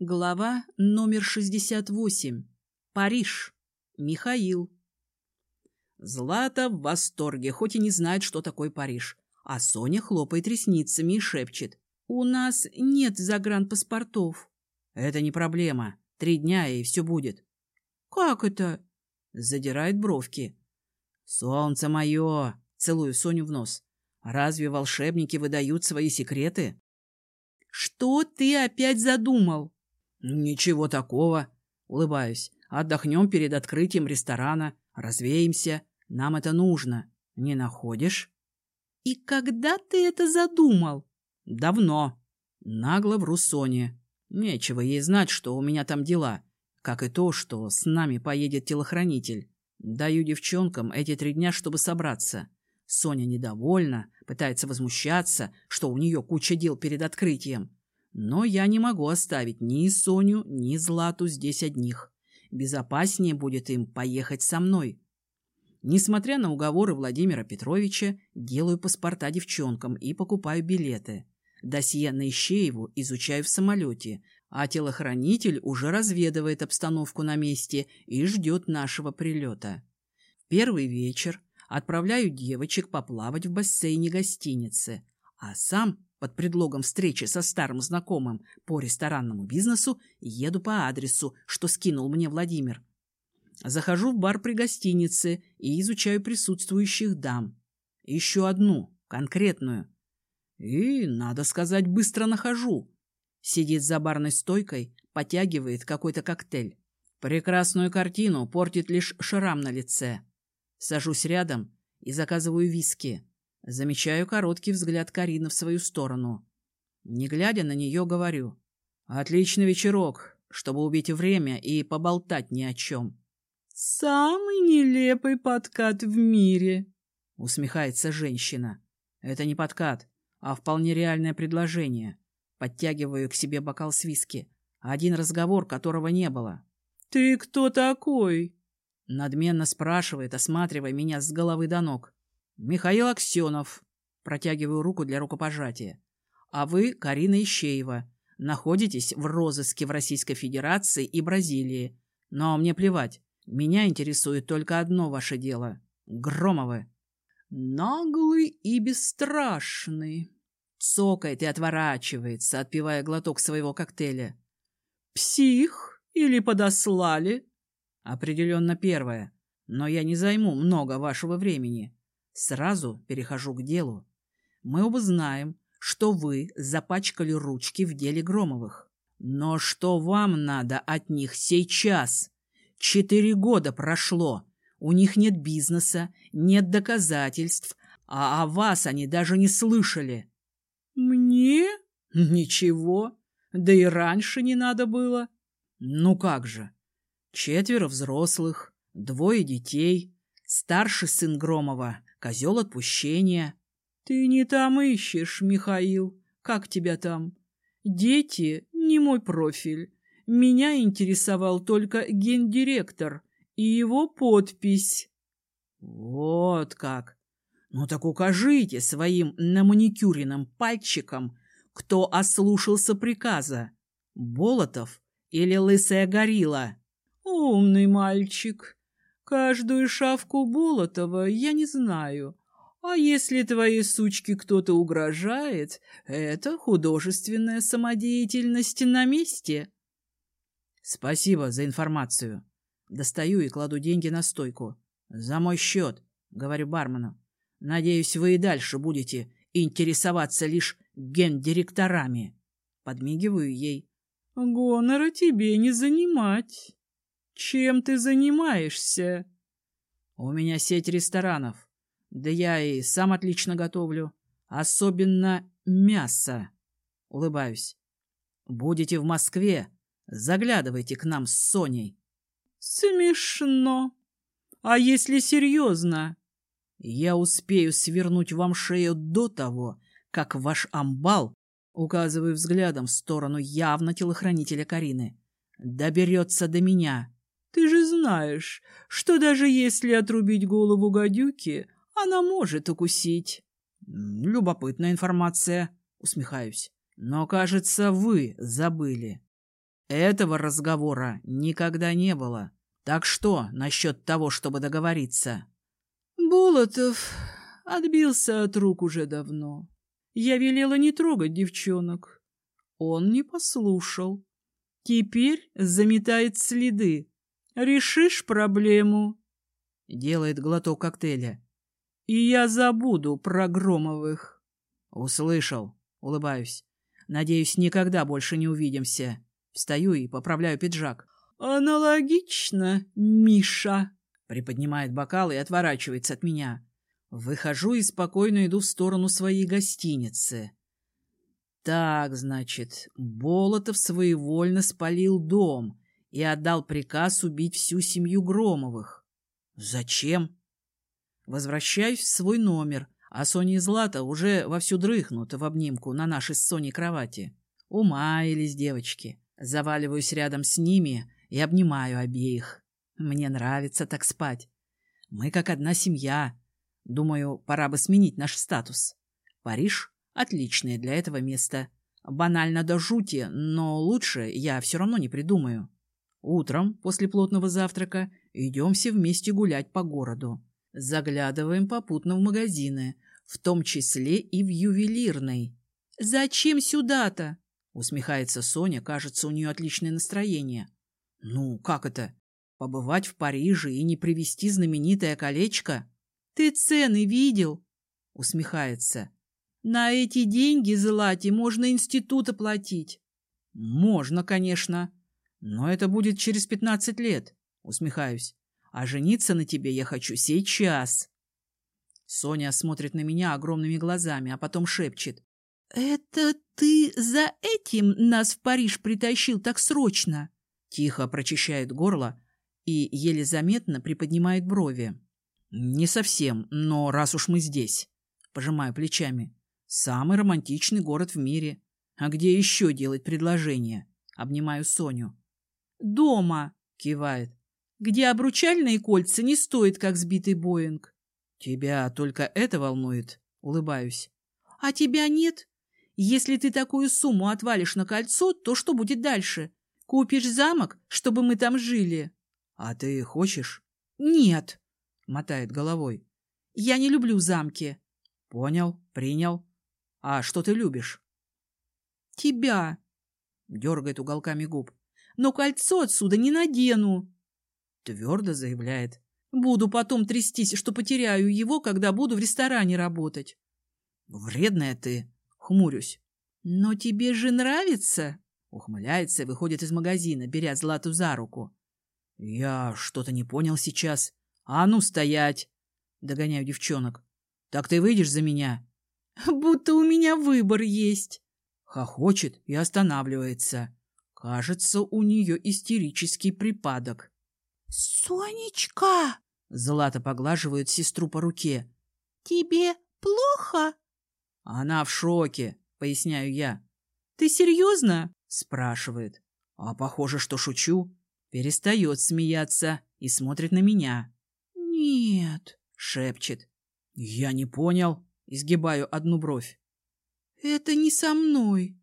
Глава номер 68. Париж. Михаил. Злата в восторге, хоть и не знает, что такое Париж. А Соня хлопает ресницами и шепчет. «У нас нет загранпаспортов». «Это не проблема. Три дня, и все будет». «Как это?» Задирает бровки. «Солнце мое!» Целую Соню в нос. «Разве волшебники выдают свои секреты?» «Что ты опять задумал?» «Ничего такого», — улыбаюсь. «Отдохнем перед открытием ресторана, развеемся. Нам это нужно. Не находишь?» «И когда ты это задумал?» «Давно». Нагло вру Соне. Нечего ей знать, что у меня там дела, как и то, что с нами поедет телохранитель. Даю девчонкам эти три дня, чтобы собраться. Соня недовольна, пытается возмущаться, что у нее куча дел перед открытием. Но я не могу оставить ни Соню, ни Злату здесь одних. Безопаснее будет им поехать со мной. Несмотря на уговоры Владимира Петровича, делаю паспорта девчонкам и покупаю билеты. Досье на Ищееву изучаю в самолете, а телохранитель уже разведывает обстановку на месте и ждет нашего прилета. Первый вечер отправляю девочек поплавать в бассейне гостиницы, а сам под предлогом встречи со старым знакомым по ресторанному бизнесу еду по адресу, что скинул мне Владимир. Захожу в бар при гостинице и изучаю присутствующих дам. Еще одну, конкретную. И, надо сказать, быстро нахожу. Сидит за барной стойкой, потягивает какой-то коктейль. Прекрасную картину портит лишь шрам на лице. Сажусь рядом и заказываю виски. Замечаю короткий взгляд Карины в свою сторону. Не глядя на нее, говорю. «Отличный вечерок, чтобы убить время и поболтать ни о чем». «Самый нелепый подкат в мире», — усмехается женщина. «Это не подкат, а вполне реальное предложение. Подтягиваю к себе бокал с виски. Один разговор, которого не было». «Ты кто такой?» Надменно спрашивает, осматривая меня с головы до ног. «Михаил Аксенов». Протягиваю руку для рукопожатия. «А вы, Карина Ищеева, находитесь в розыске в Российской Федерации и Бразилии. Но мне плевать. Меня интересует только одно ваше дело. Громовы». «Наглый и бесстрашный», — цокает и отворачивается, отпивая глоток своего коктейля. «Псих или подослали?» «Определенно первое. Но я не займу много вашего времени. Сразу перехожу к делу. Мы оба знаем, что вы запачкали ручки в деле Громовых. Но что вам надо от них сейчас? Четыре года прошло. У них нет бизнеса, нет доказательств, а о вас они даже не слышали. Мне? Ничего. Да и раньше не надо было. Ну как же. Четверо взрослых, двое детей, старший сын Громова Козел отпущения. Ты не там ищешь, Михаил. Как тебя там? Дети — не мой профиль. Меня интересовал только гендиректор и его подпись. Вот как. Ну так укажите своим наманикюренным пальчиком, кто ослушался приказа. Болотов или лысая горилла? Умный мальчик. Каждую шавку Болотова я не знаю. А если твоей сучке кто-то угрожает, это художественная самодеятельность на месте. Спасибо за информацию. Достаю и кладу деньги на стойку. За мой счет, говорю бармену. Надеюсь, вы и дальше будете интересоваться лишь гендиректорами. Подмигиваю ей. Гонора тебе не занимать. Чем ты занимаешься? У меня сеть ресторанов. Да я и сам отлично готовлю. Особенно мясо. Улыбаюсь. Будете в Москве, заглядывайте к нам с Соней. Смешно. А если серьезно? Я успею свернуть вам шею до того, как ваш амбал, указываю взглядом в сторону явно телохранителя Карины, доберется до меня. Ты же знаешь, что даже если отрубить голову гадюки, она может укусить. Любопытная информация, усмехаюсь. Но, кажется, вы забыли. Этого разговора никогда не было. Так что насчет того, чтобы договориться? Болотов отбился от рук уже давно. Я велела не трогать девчонок. Он не послушал. Теперь заметает следы. Решишь проблему? Делает глоток коктейля. И я забуду про Громовых. Услышал. Улыбаюсь. Надеюсь, никогда больше не увидимся. Встаю и поправляю пиджак. Аналогично, Миша. Приподнимает бокал и отворачивается от меня. Выхожу и спокойно иду в сторону своей гостиницы. Так, значит, Болотов своевольно спалил дом и отдал приказ убить всю семью Громовых. Зачем? Возвращаюсь в свой номер, а Соня и Злата уже вовсю дрыхнут в обнимку на нашей с Соней кровати. Умаялись девочки. Заваливаюсь рядом с ними и обнимаю обеих. Мне нравится так спать. Мы как одна семья. Думаю, пора бы сменить наш статус. Париж — отличное для этого место. Банально до жути, но лучше я все равно не придумаю. Утром, после плотного завтрака, идем все вместе гулять по городу. Заглядываем попутно в магазины, в том числе и в ювелирный. «Зачем сюда-то?» — усмехается Соня, кажется, у нее отличное настроение. «Ну, как это? Побывать в Париже и не привезти знаменитое колечко?» «Ты цены видел?» — усмехается. «На эти деньги, Злате, можно институт оплатить». «Можно, конечно. Но это будет через пятнадцать лет», — усмехаюсь. А жениться на тебе я хочу сейчас. Соня смотрит на меня огромными глазами, а потом шепчет. — Это ты за этим нас в Париж притащил так срочно? Тихо прочищает горло и еле заметно приподнимает брови. — Не совсем, но раз уж мы здесь. Пожимаю плечами. Самый романтичный город в мире. А где еще делать предложение? Обнимаю Соню. — Дома, — кивает где обручальные кольца не стоят, как сбитый Боинг. Тебя только это волнует? Улыбаюсь. А тебя нет? Если ты такую сумму отвалишь на кольцо, то что будет дальше? Купишь замок, чтобы мы там жили? А ты хочешь? Нет, мотает головой. Я не люблю замки. Понял, принял. А что ты любишь? Тебя. Дергает уголками губ. Но кольцо отсюда не надену. Твердо заявляет. Буду потом трястись, что потеряю его, когда буду в ресторане работать. Вредная ты, хмурюсь. Но тебе же нравится? Ухмыляется и выходит из магазина, беря Злату за руку. Я что-то не понял сейчас. А ну, стоять! Догоняю девчонок. Так ты выйдешь за меня? Будто у меня выбор есть. Хохочет и останавливается. Кажется, у нее истерический припадок. «Сонечка!» — Злата поглаживает сестру по руке. «Тебе плохо?» «Она в шоке», — поясняю я. «Ты серьезно?» — спрашивает. А похоже, что шучу. Перестает смеяться и смотрит на меня. «Нет», — шепчет. «Я не понял», — изгибаю одну бровь. «Это не со мной».